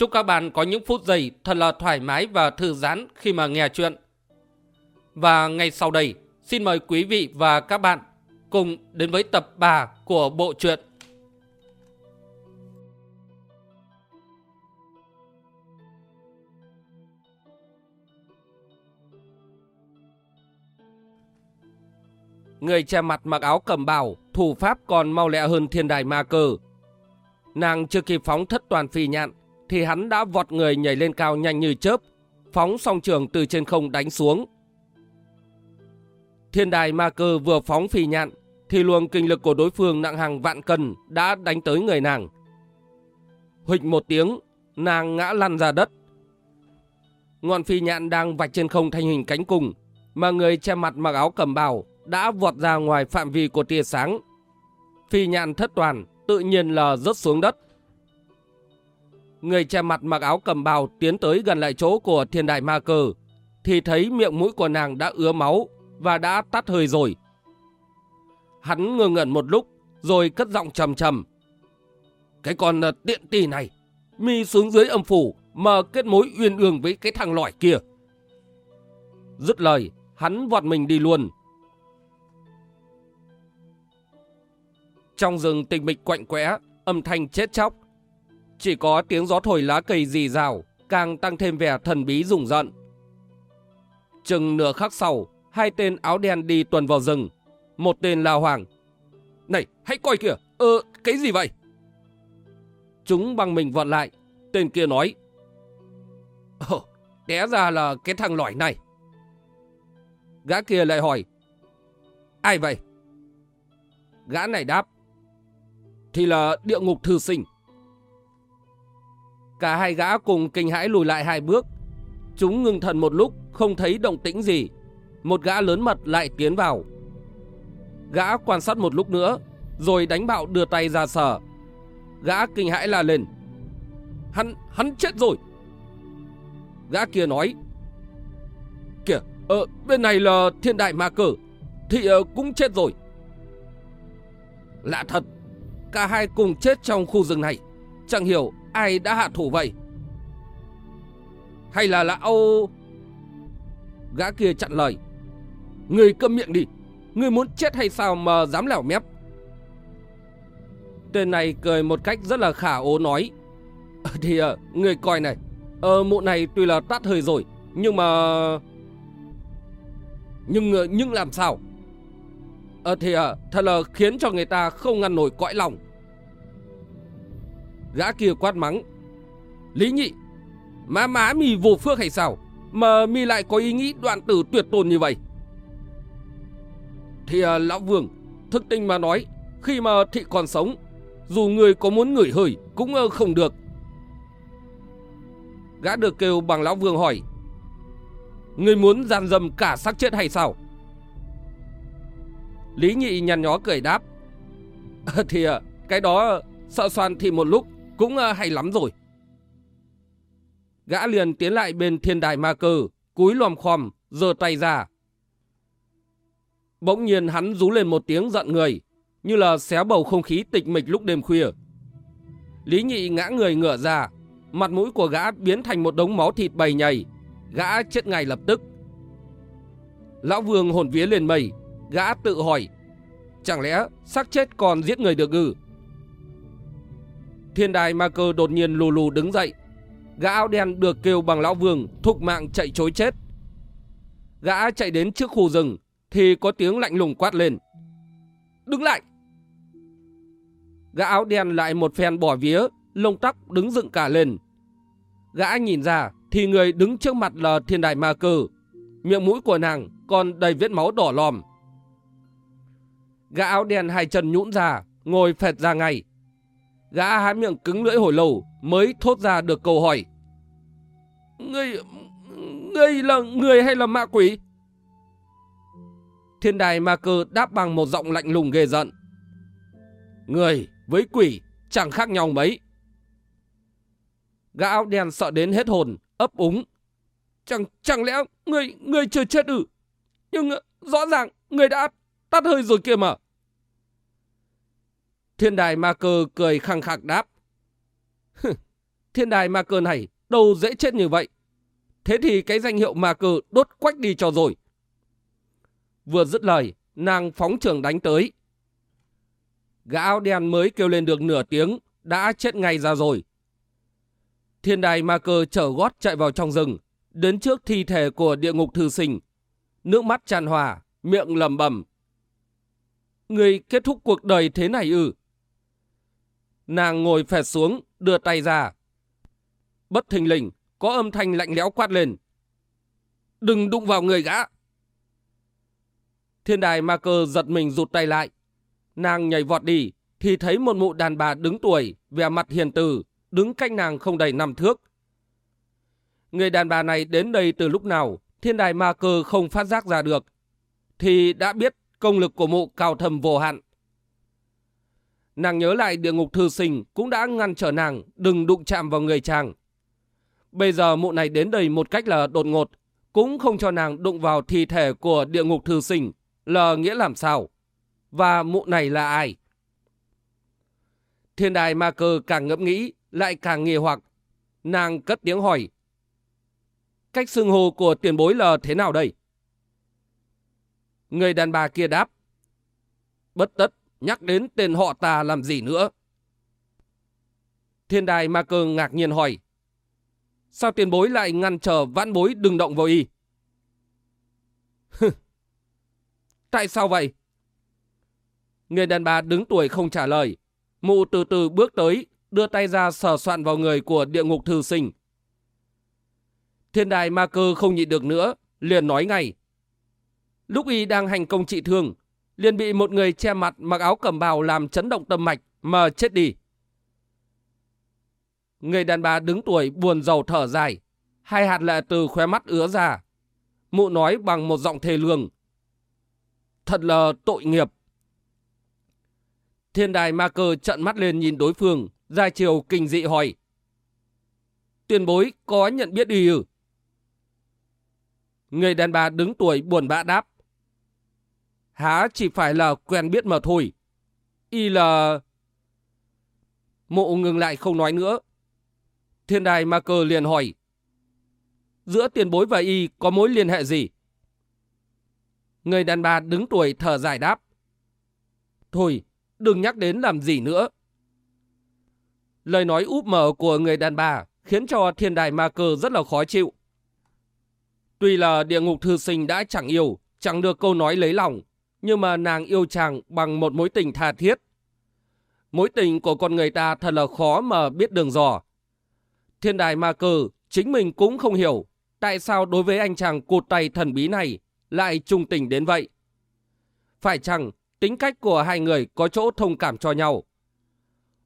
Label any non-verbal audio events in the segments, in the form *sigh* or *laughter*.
Chúc các bạn có những phút giây thật là thoải mái và thư giãn khi mà nghe chuyện. Và ngay sau đây, xin mời quý vị và các bạn cùng đến với tập 3 của bộ truyện. Người che mặt mặc áo cầm bào, thủ pháp còn mau lẹ hơn thiên đài ma cơ. Nàng chưa kịp phóng thất toàn phi nhạn, thì hắn đã vọt người nhảy lên cao nhanh như chớp, phóng song trường từ trên không đánh xuống. Thiên đài ma cơ vừa phóng phi nhạn, thì luồng kinh lực của đối phương nặng hàng vạn cân đã đánh tới người nàng. Huỵch một tiếng, nàng ngã lăn ra đất. Ngọn phi nhạn đang vạch trên không thành hình cánh cùng, mà người che mặt mặc áo cầm bào đã vọt ra ngoài phạm vi của tia sáng. Phi nhạn thất toàn, tự nhiên là rớt xuống đất. Người che mặt mặc áo cầm bào tiến tới gần lại chỗ của thiên đại ma cờ, thì thấy miệng mũi của nàng đã ứa máu và đã tắt hơi rồi. Hắn ngơ ngẩn một lúc, rồi cất giọng trầm trầm. Cái con ờ, tiện tì này, mi xuống dưới âm phủ mà kết mối uyên ương với cái thằng lõi kia. Dứt lời, hắn vọt mình đi luôn. Trong rừng tình mịch quạnh quẽ, âm thanh chết chóc. Chỉ có tiếng gió thổi lá cây rì rào, càng tăng thêm vẻ thần bí rùng rợn. Chừng nửa khắc sau, hai tên áo đen đi tuần vào rừng. Một tên là Hoàng. Này, hãy coi kìa, ơ, cái gì vậy? Chúng bằng mình vọt lại. Tên kia nói. Ồ, té ra là cái thằng lõi này. Gã kia lại hỏi. Ai vậy? Gã này đáp thì là địa ngục thư sinh. Cả hai gã cùng kinh hãi lùi lại hai bước. Chúng ngưng thần một lúc, không thấy động tĩnh gì. Một gã lớn mật lại tiến vào. Gã quan sát một lúc nữa, rồi đánh bạo đưa tay ra sở. Gã kinh hãi la lên. Hắn, hắn chết rồi. Gã kia nói. Kìa, ờ, bên này là thiên đại ma cử, thì uh, cũng chết rồi. Lạ thật, Cả hai cùng chết trong khu rừng này Chẳng hiểu ai đã hạ thủ vậy? Hay là lão Gã kia chặn lời? Người câm miệng đi. Người muốn chết hay sao mà dám lẻo mép? Tên này cười một cách rất là khả ố nói. Ờ, thì à, người coi này. Ờ mụ này tuy là tắt hơi rồi Nhưng mà Nhưng ờ, nhưng làm sao? Ờ thì à, thật là khiến cho người ta không ngăn nổi cõi lòng. Gã kia quát mắng. Lý nhị, má má mì vô phước hay sao? Mà mi lại có ý nghĩ đoạn tử tuyệt tồn như vậy. Thì à, lão vương, thực tình mà nói, khi mà thị còn sống, dù người có muốn ngửi hơi cũng ờ, không được. Gã được kêu bằng lão vương hỏi. Người muốn gian dâm cả xác chết hay sao? Lý nhị nhăn nhó cười đáp. *laughs* thì à, cái đó sợ xoan thì một lúc cũng ờ, hay lắm rồi. Gã liền tiến lại bên thiên đài ma cơ, cúi lòm khòm, giơ tay ra. Bỗng nhiên hắn rú lên một tiếng giận người, như là xé bầu không khí tịch mịch lúc đêm khuya. Lý nhị ngã người ngửa ra, mặt mũi của gã biến thành một đống máu thịt bầy nhầy, gã chết ngay lập tức. Lão vương hồn vía lên mây, Gã tự hỏi, chẳng lẽ xác chết còn giết người được ư? Thiên đài ma cơ đột nhiên lù lù đứng dậy. Gã áo đen được kêu bằng lão vương thục mạng chạy chối chết. Gã chạy đến trước khu rừng thì có tiếng lạnh lùng quát lên. Đứng lại! Gã áo đen lại một phen bỏ vía, lông tóc đứng dựng cả lên. Gã nhìn ra thì người đứng trước mặt là thiên đài ma cơ. Miệng mũi của nàng còn đầy vết máu đỏ lòm. Gã áo đen hai chân nhũn ra, ngồi phẹt ra ngay. Gã há miệng cứng lưỡi hồi lâu mới thốt ra được câu hỏi. Ngươi... Ngươi là người hay là ma quỷ? Thiên đài ma cơ đáp bằng một giọng lạnh lùng ghê giận. Người với quỷ chẳng khác nhau mấy. Gã áo đen sợ đến hết hồn, ấp úng. Chẳng chẳng lẽ người người chưa chết ư? Nhưng rõ ràng người đã tắt hơi rồi kia mà. Thiên đài ma cơ cười khăng khạc đáp. Thiên đài ma cơ này đâu dễ chết như vậy. Thế thì cái danh hiệu ma cơ đốt quách đi cho rồi. Vừa dứt lời, nàng phóng trường đánh tới. Gã áo đen mới kêu lên được nửa tiếng, đã chết ngay ra rồi. Thiên đài ma cơ chở gót chạy vào trong rừng, đến trước thi thể của địa ngục thư sinh. Nước mắt tràn hòa, miệng lầm bầm. Người kết thúc cuộc đời thế này ư? Nàng ngồi phẹt xuống, đưa tay ra. Bất thình lình, có âm thanh lạnh lẽo quát lên. Đừng đụng vào người gã. Thiên đài ma cơ giật mình rụt tay lại. Nàng nhảy vọt đi, thì thấy một mụ đàn bà đứng tuổi, vẻ mặt hiền từ, đứng cách nàng không đầy năm thước. Người đàn bà này đến đây từ lúc nào, thiên đài ma cơ không phát giác ra được, thì đã biết công lực của mụ cao thầm vô hạn. Nàng nhớ lại địa ngục thư sinh cũng đã ngăn trở nàng đừng đụng chạm vào người chàng. Bây giờ mụ này đến đây một cách là đột ngột, cũng không cho nàng đụng vào thi thể của địa ngục thư sinh, là nghĩa làm sao? Và mụ này là ai? Thiên đài ma cơ càng ngẫm nghĩ, lại càng nghi hoặc. Nàng cất tiếng hỏi. Cách xưng hô của tiền bối là thế nào đây? Người đàn bà kia đáp. Bất tất, nhắc đến tên họ ta làm gì nữa? Thiên đài ma cơ ngạc nhiên hỏi. Sao tiền bối lại ngăn trở vãn bối đừng động vào y? Tại sao vậy? Người đàn bà đứng tuổi không trả lời. Mụ từ từ bước tới, đưa tay ra sờ soạn vào người của địa ngục thư sinh. Thiên đài ma cơ không nhịn được nữa, liền nói ngay. Lúc y đang hành công trị thương, liền bị một người che mặt mặc áo cẩm bào làm chấn động tâm mạch mà chết đi. Người đàn bà đứng tuổi buồn rầu thở dài, hai hạt lệ từ khóe mắt ứa ra. Mụ nói bằng một giọng thề lương. Thật là tội nghiệp. Thiên đài ma cơ trận mắt lên nhìn đối phương, ra chiều kinh dị hỏi. Tuyên bối có nhận biết đi ư? Người đàn bà đứng tuổi buồn bã đáp. Há chỉ phải là quen biết mà thôi. Y là... Mộ ngừng lại không nói nữa. Thiên đài ma cơ liền hỏi. Giữa tiền bối và y có mối liên hệ gì? Người đàn bà đứng tuổi thở dài đáp. Thôi, đừng nhắc đến làm gì nữa. Lời nói úp mở của người đàn bà khiến cho thiên đài ma cơ rất là khó chịu. Tuy là địa ngục thư sinh đã chẳng yêu, chẳng được câu nói lấy lòng, nhưng mà nàng yêu chàng bằng một mối tình tha thiết. Mối tình của con người ta thật là khó mà biết đường dò. Thiên đài ma cơ chính mình cũng không hiểu tại sao đối với anh chàng cụt tay thần bí này lại trung tình đến vậy. Phải chăng tính cách của hai người có chỗ thông cảm cho nhau?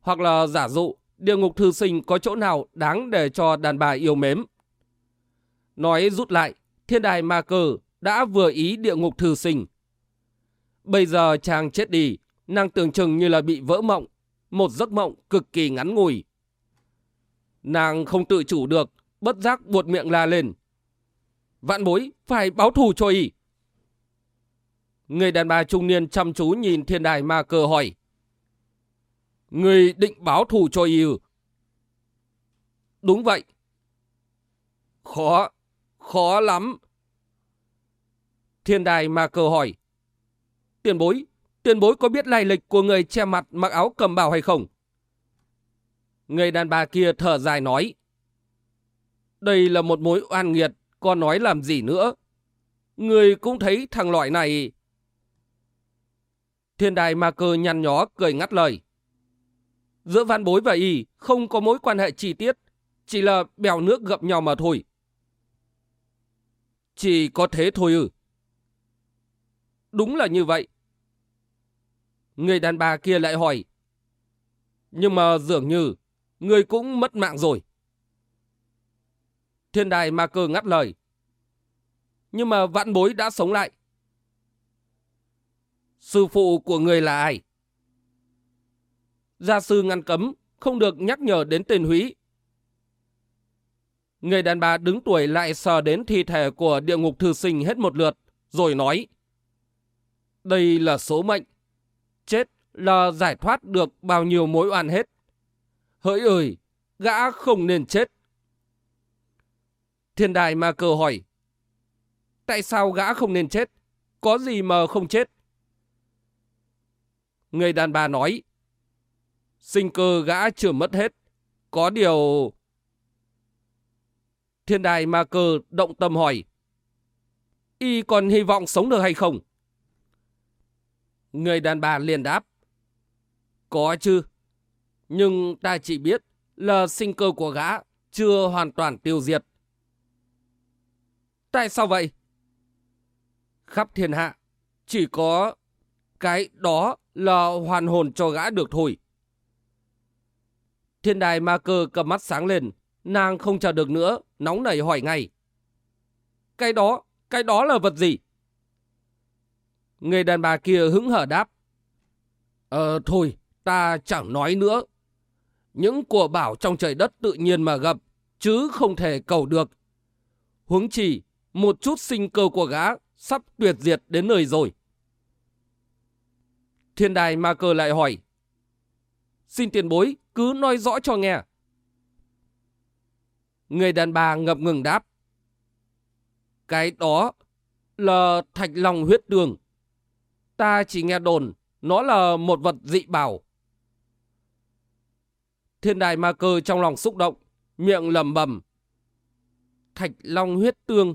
Hoặc là giả dụ địa ngục thư sinh có chỗ nào đáng để cho đàn bà yêu mến? Nói rút lại, thiên đài ma cơ đã vừa ý địa ngục thư sinh. Bây giờ chàng chết đi, nàng tưởng chừng như là bị vỡ mộng, một giấc mộng cực kỳ ngắn ngủi. Nàng không tự chủ được, bất giác buột miệng la lên. Vạn bối, phải báo thù cho y. Người đàn bà trung niên chăm chú nhìn thiên đài ma cơ hỏi. Người định báo thù cho y ư? Đúng vậy. Khó, khó lắm. Thiên đài ma cơ hỏi. Tiền bối, tiền bối có biết lai lịch của người che mặt mặc áo cầm bào hay không? Người đàn bà kia thở dài nói. Đây là một mối oan nghiệt, con nói làm gì nữa? Người cũng thấy thằng loại này... Thiên đài ma cơ nhăn nhó cười ngắt lời. Giữa văn bối và y không có mối quan hệ chi tiết, chỉ là bèo nước gập nhau mà thôi. Chỉ có thế thôi ư. Đúng là như vậy. Người đàn bà kia lại hỏi. Nhưng mà dường như người cũng mất mạng rồi. Thiên đài ma cơ ngắt lời. Nhưng mà vạn bối đã sống lại. Sư phụ của người là ai? Gia sư ngăn cấm, không được nhắc nhở đến tên húy. Người đàn bà đứng tuổi lại sờ đến thi thể của địa ngục thư sinh hết một lượt, rồi nói. Đây là số mệnh. Chết là giải thoát được bao nhiêu mối oan hết. Hỡi ơi, gã không nên chết. Thiên đài ma cơ hỏi. Tại sao gã không nên chết? Có gì mà không chết? Người đàn bà nói. Sinh cơ gã chưa mất hết. Có điều... Thiên đài ma cơ động tâm hỏi. Y còn hy vọng sống được hay không? Người đàn bà liền đáp. Có chứ. Nhưng ta chỉ biết là sinh cơ của gã chưa hoàn toàn tiêu diệt. Tại sao vậy? Khắp thiên hạ, chỉ có cái đó là hoàn hồn cho gã được thôi. Thiên đài ma cơ cầm mắt sáng lên, nàng không chờ được nữa, nóng nảy hỏi ngay. Cái đó, cái đó là vật gì? Người đàn bà kia hứng hở đáp. Ờ thôi, ta chẳng nói nữa. Những của bảo trong trời đất tự nhiên mà gặp, chứ không thể cầu được. Huống chỉ, một chút sinh cơ của gã sắp tuyệt diệt đến nơi rồi. Thiên đài ma cơ lại hỏi. Xin tiền bối, cứ nói rõ cho nghe. Người đàn bà ngập ngừng đáp. Cái đó là thạch lòng huyết đường. Ta chỉ nghe đồn, nó là một vật dị bảo. Thiên đài ma cơ trong lòng xúc động, miệng lầm bầm. Thạch long huyết tương.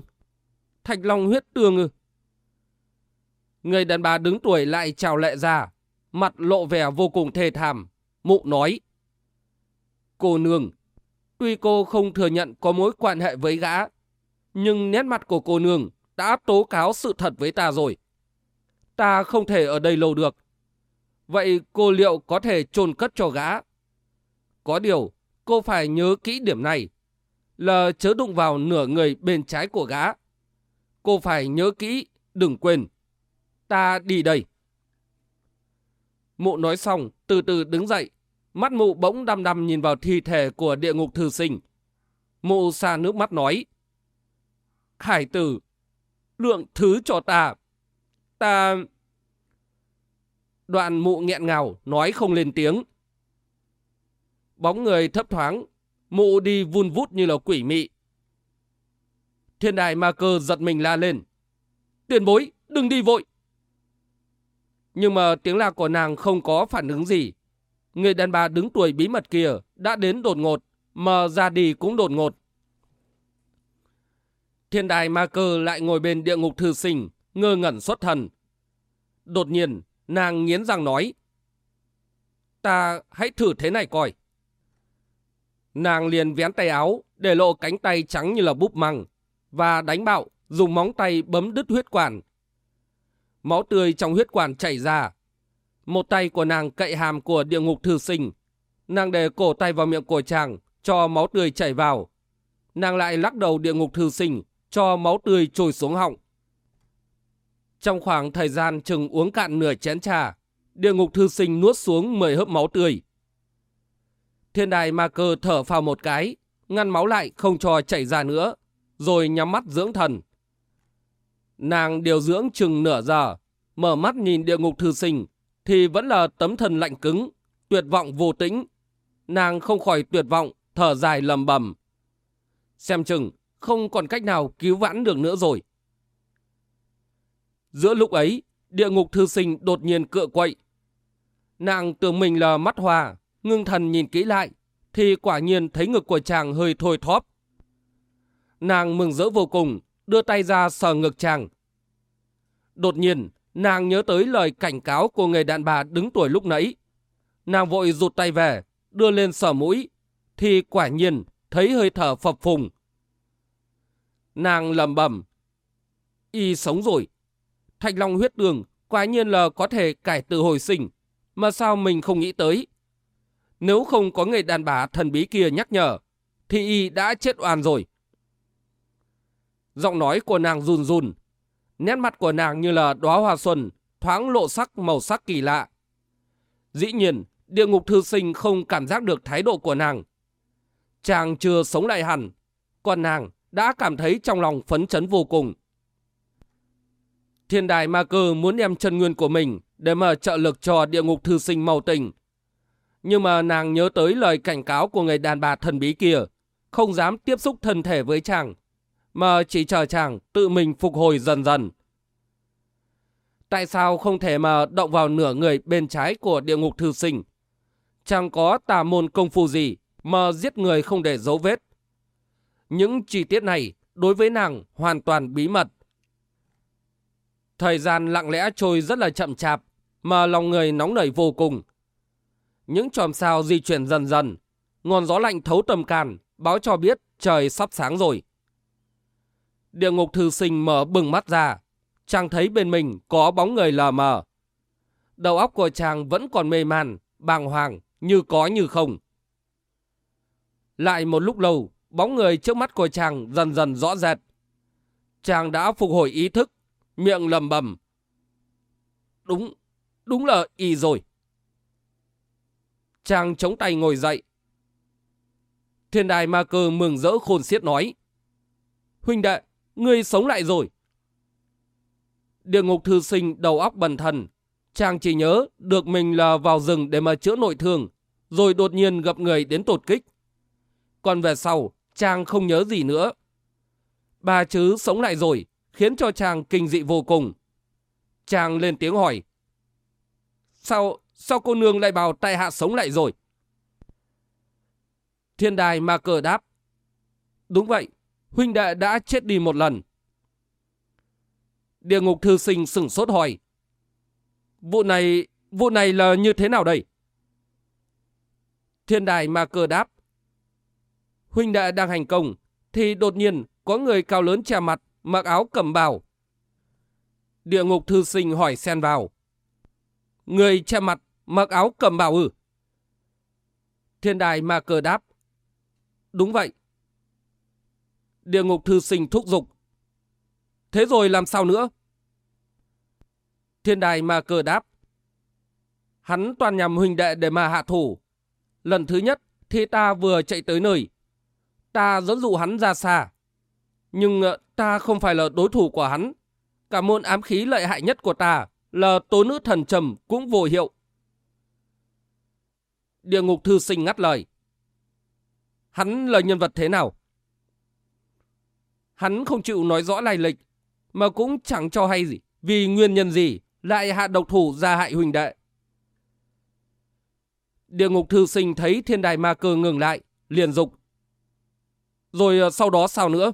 Thạch long huyết tương ư. Người đàn bà đứng tuổi lại chào lệ ra, mặt lộ vẻ vô cùng thê thảm. Mụ nói. Cô nương, tuy cô không thừa nhận có mối quan hệ với gã, nhưng nét mặt của cô nương đã tố cáo sự thật với ta rồi. Ta không thể ở đây lâu được. Vậy cô liệu có thể chôn cất cho gã? Có điều, cô phải nhớ kỹ điểm này, là chớ đụng vào nửa người bên trái của gã. Cô phải nhớ kỹ, đừng quên. Ta đi đây. Mụ nói xong, từ từ đứng dậy. Mắt mụ bỗng đăm đăm nhìn vào thi thể của địa ngục thư sinh. Mụ xa nước mắt nói. Khải tử, lượng thứ cho ta. Ta... Đoạn mụ nghẹn ngào, nói không lên tiếng. Bóng người thấp thoáng, mụ đi vun vút như là quỷ mị. Thiên đài ma cơ giật mình la lên. Tiền bối, đừng đi vội. Nhưng mà tiếng la của nàng không có phản ứng gì. Người đàn bà đứng tuổi bí mật kia đã đến đột ngột, mà ra đi cũng đột ngột. Thiên đài ma cơ lại ngồi bên địa ngục thư sinh, ngơ ngẩn xuất thần. Đột nhiên, nàng nghiến răng nói. Ta hãy thử thế này coi. Nàng liền vén tay áo, để lộ cánh tay trắng như là búp măng, và đánh bạo, dùng móng tay bấm đứt huyết quản. Máu tươi trong huyết quản chảy ra. Một tay của nàng cậy hàm của địa ngục thư sinh. Nàng để cổ tay vào miệng của chàng, cho máu tươi chảy vào. Nàng lại lắc đầu địa ngục thư sinh, cho máu tươi trôi xuống họng. Trong khoảng thời gian chừng uống cạn nửa chén trà, địa ngục thư sinh nuốt xuống 10 hớp máu tươi. Thiên đài ma cơ thở phào một cái, ngăn máu lại không cho chảy ra nữa, rồi nhắm mắt dưỡng thần. Nàng điều dưỡng chừng nửa giờ, mở mắt nhìn địa ngục thư sinh, thì vẫn là tấm thần lạnh cứng, tuyệt vọng vô tĩnh. Nàng không khỏi tuyệt vọng, thở dài lầm bầm. Xem chừng, không còn cách nào cứu vãn được nữa rồi. Giữa lúc ấy, địa ngục thư sinh đột nhiên cựa quậy. Nàng tưởng mình là mắt hòa, ngưng thần nhìn kỹ lại, thì quả nhiên thấy ngực của chàng hơi thôi thóp. Nàng mừng rỡ vô cùng, đưa tay ra sờ ngực chàng. Đột nhiên, nàng nhớ tới lời cảnh cáo của người đàn bà đứng tuổi lúc nãy. Nàng vội rụt tay về, đưa lên sờ mũi, thì quả nhiên thấy hơi thở phập phùng. Nàng lầm bầm, y sống rồi. Thạch Long huyết đường quả nhiên là có thể cải tự hồi sinh, mà sao mình không nghĩ tới. Nếu không có người đàn bà thần bí kia nhắc nhở, thì y đã chết oan rồi. Giọng nói của nàng run run. Nét mặt của nàng như là đóa hoa xuân, thoáng lộ sắc màu sắc kỳ lạ. Dĩ nhiên, địa ngục thư sinh không cảm giác được thái độ của nàng. Chàng chưa sống lại hẳn, còn nàng đã cảm thấy trong lòng phấn chấn vô cùng. Thiên đài ma cơ muốn đem chân nguyên của mình để mà trợ lực cho địa ngục thư sinh màu tình. Nhưng mà nàng nhớ tới lời cảnh cáo của người đàn bà thần bí kia, không dám tiếp xúc thân thể với chàng, mà chỉ chờ chàng tự mình phục hồi dần dần. Tại sao không thể mà động vào nửa người bên trái của địa ngục thư sinh? Chàng có tà môn công phu gì mà giết người không để dấu vết. Những chi tiết này đối với nàng hoàn toàn bí mật. Thời gian lặng lẽ trôi rất là chậm chạp, mà lòng người nóng nảy vô cùng. Những chòm sao di chuyển dần dần, ngọn gió lạnh thấu tầm can, báo cho biết trời sắp sáng rồi. Địa ngục thư sinh mở bừng mắt ra, chàng thấy bên mình có bóng người lờ mờ. Đầu óc của chàng vẫn còn mê man, bàng hoàng, như có như không. Lại một lúc lâu, bóng người trước mắt của chàng dần dần rõ rệt. Chàng đã phục hồi ý thức, miệng lầm bầm. Đúng, đúng là y rồi. Chàng chống tay ngồi dậy. Thiên đài ma cơ mừng rỡ khôn xiết nói. Huynh đệ, ngươi sống lại rồi. Địa ngục thư sinh đầu óc bần thần. Chàng chỉ nhớ được mình là vào rừng để mà chữa nội thương, rồi đột nhiên gặp người đến tột kích. Còn về sau, chàng không nhớ gì nữa. Bà chứ sống lại rồi, khiến cho chàng kinh dị vô cùng. Chàng lên tiếng hỏi. Sao, sao cô nương lại bảo tại hạ sống lại rồi? Thiên đài ma cờ đáp. Đúng vậy, huynh đệ đã chết đi một lần. Địa ngục thư sinh sửng sốt hỏi. Vụ này, vụ này là như thế nào đây? Thiên đài ma cờ đáp. Huynh đệ đang hành công, thì đột nhiên có người cao lớn che mặt, mặc áo cầm bào. Địa ngục thư sinh hỏi xen vào. Người che mặt, mặc áo cầm bào ư? Thiên đài ma cờ đáp. Đúng vậy. Địa ngục thư sinh thúc giục. Thế rồi làm sao nữa? Thiên đài ma cờ đáp. Hắn toàn nhằm huynh đệ để mà hạ thủ. Lần thứ nhất thì ta vừa chạy tới nơi. Ta dẫn dụ hắn ra xa. Nhưng ờ, ta không phải là đối thủ của hắn. Cả môn ám khí lợi hại nhất của ta là tố nữ thần trầm cũng vô hiệu. Địa ngục thư sinh ngắt lời. Hắn là nhân vật thế nào? Hắn không chịu nói rõ lai lịch, mà cũng chẳng cho hay gì, vì nguyên nhân gì lại hạ độc thủ ra hại huỳnh đệ. Địa ngục thư sinh thấy thiên đài ma cơ ngừng lại, liền dục. Rồi ờ, sau đó sao nữa?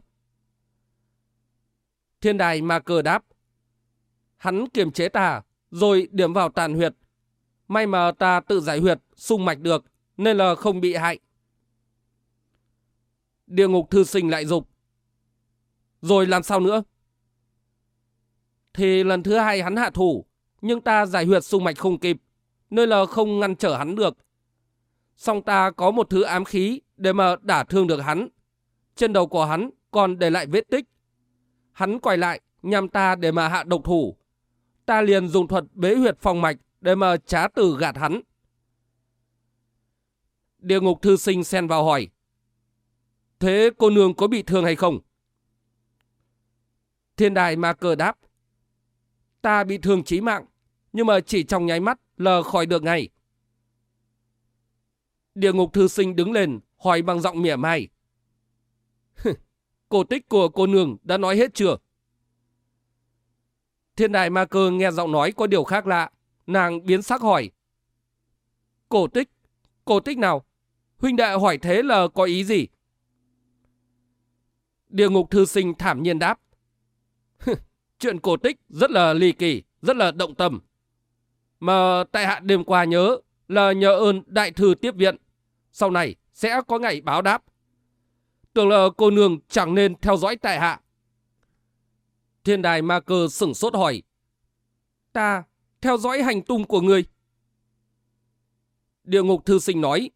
Thiên đài ma cơ đáp. Hắn kiềm chế ta, rồi điểm vào tàn huyệt. May mà ta tự giải huyệt, sung mạch được, nên là không bị hại. Địa ngục thư sinh lại dục. Rồi làm sao nữa? Thì lần thứ hai hắn hạ thủ, nhưng ta giải huyệt sung mạch không kịp, nên là không ngăn trở hắn được. Song ta có một thứ ám khí để mà đả thương được hắn. Trên đầu của hắn còn để lại vết tích. Hắn quay lại nhằm ta để mà hạ độc thủ. Ta liền dùng thuật bế huyệt phòng mạch để mà trá tử gạt hắn. Địa ngục thư sinh xen vào hỏi. Thế cô nương có bị thương hay không? Thiên đài ma cờ đáp. Ta bị thương chí mạng, nhưng mà chỉ trong nháy mắt là khỏi được ngay. Địa ngục thư sinh đứng lên, hỏi bằng giọng mỉa mai. Cổ tích của cô nương đã nói hết chưa? Thiên đại ma cơ nghe giọng nói có điều khác lạ, nàng biến sắc hỏi. Cổ tích? Cổ tích nào? Huynh đệ hỏi thế là có ý gì? Địa ngục thư sinh thảm nhiên đáp. *laughs* Chuyện cổ tích rất là ly kỳ, rất là động tâm. Mà tại hạ đêm qua nhớ là nhờ ơn đại thư tiếp viện. Sau này sẽ có ngày báo đáp. Tưởng là cô nương chẳng nên theo dõi tại hạ. Thiên đài ma cơ sửng sốt hỏi. Ta theo dõi hành tung của người. Địa ngục thư sinh nói.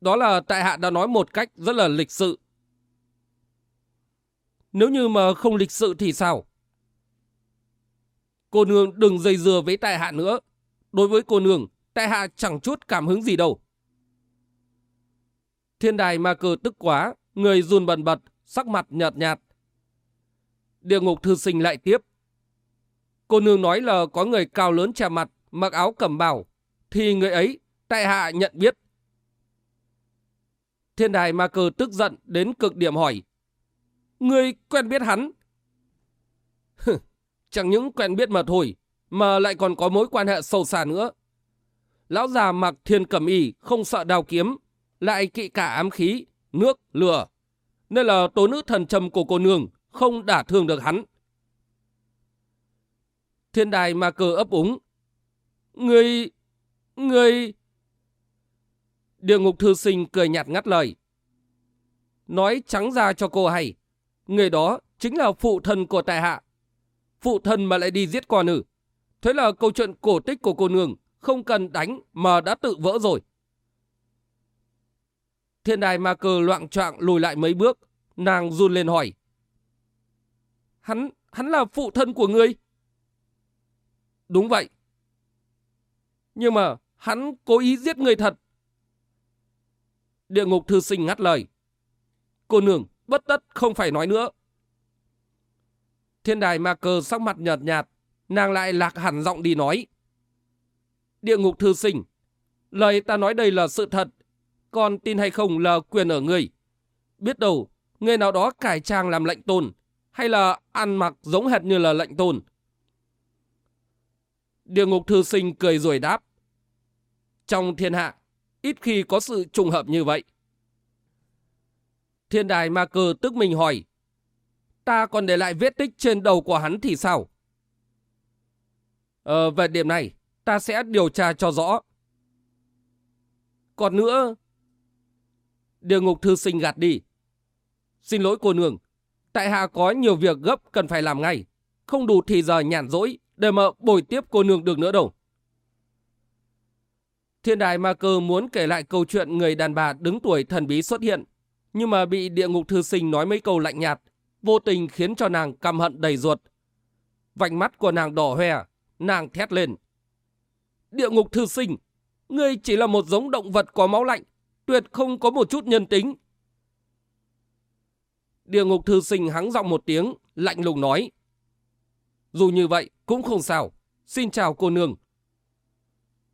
Đó là tại hạ đã nói một cách rất là lịch sự. Nếu như mà không lịch sự thì sao? Cô nương đừng dây dưa với tại hạ nữa. Đối với cô nương, tại hạ chẳng chút cảm hứng gì đâu. Thiên đài ma cơ tức quá, người run bần bật, sắc mặt nhợt nhạt. Địa ngục thư sinh lại tiếp. Cô nương nói là có người cao lớn che mặt, mặc áo cẩm bào, thì người ấy, tại hạ nhận biết. Thiên đài ma cơ tức giận đến cực điểm hỏi. Người quen biết hắn? *laughs* Chẳng những quen biết mà thôi, mà lại còn có mối quan hệ sâu xa nữa. Lão già mặc thiên cẩm y, không sợ đào kiếm, lại kỵ cả ám khí, nước, lửa. Nên là tố nữ thần trầm của cô nương không đả thương được hắn. Thiên đài mà cờ ấp úng. Người... người... Địa ngục thư sinh cười nhạt ngắt lời. Nói trắng ra cho cô hay. Người đó chính là phụ thân của tại hạ. Phụ thân mà lại đi giết con ư. Thế là câu chuyện cổ tích của cô nương không cần đánh mà đã tự vỡ rồi. Thiên đài ma cơ loạn trọng lùi lại mấy bước, nàng run lên hỏi. Hắn, hắn là phụ thân của ngươi? Đúng vậy. Nhưng mà hắn cố ý giết người thật. Địa ngục thư sinh ngắt lời. Cô nương, bất tất không phải nói nữa. Thiên đài ma cơ sắc mặt nhợt nhạt, nàng lại lạc hẳn giọng đi nói. Địa ngục thư sinh, lời ta nói đây là sự thật, còn tin hay không là quyền ở người Biết đâu, người nào đó cải trang làm lệnh tôn, hay là ăn mặc giống hệt như là lệnh tôn. Địa ngục thư sinh cười rồi đáp. Trong thiên hạ, ít khi có sự trùng hợp như vậy. Thiên đài ma cơ tức mình hỏi. Ta còn để lại vết tích trên đầu của hắn thì sao? Ờ, về điểm này, ta sẽ điều tra cho rõ. Còn nữa... Địa ngục thư sinh gạt đi. Xin lỗi cô nương, tại hạ có nhiều việc gấp cần phải làm ngay. Không đủ thì giờ nhàn rỗi để mà bồi tiếp cô nương được nữa đâu. Thiên đài ma cơ muốn kể lại câu chuyện người đàn bà đứng tuổi thần bí xuất hiện, nhưng mà bị địa ngục thư sinh nói mấy câu lạnh nhạt, vô tình khiến cho nàng căm hận đầy ruột. Vành mắt của nàng đỏ hoe, nàng thét lên. Địa ngục thư sinh, ngươi chỉ là một giống động vật có máu lạnh, tuyệt không có một chút nhân tính. Địa ngục thư sinh hắng giọng một tiếng, lạnh lùng nói. Dù như vậy, cũng không sao. Xin chào cô nương.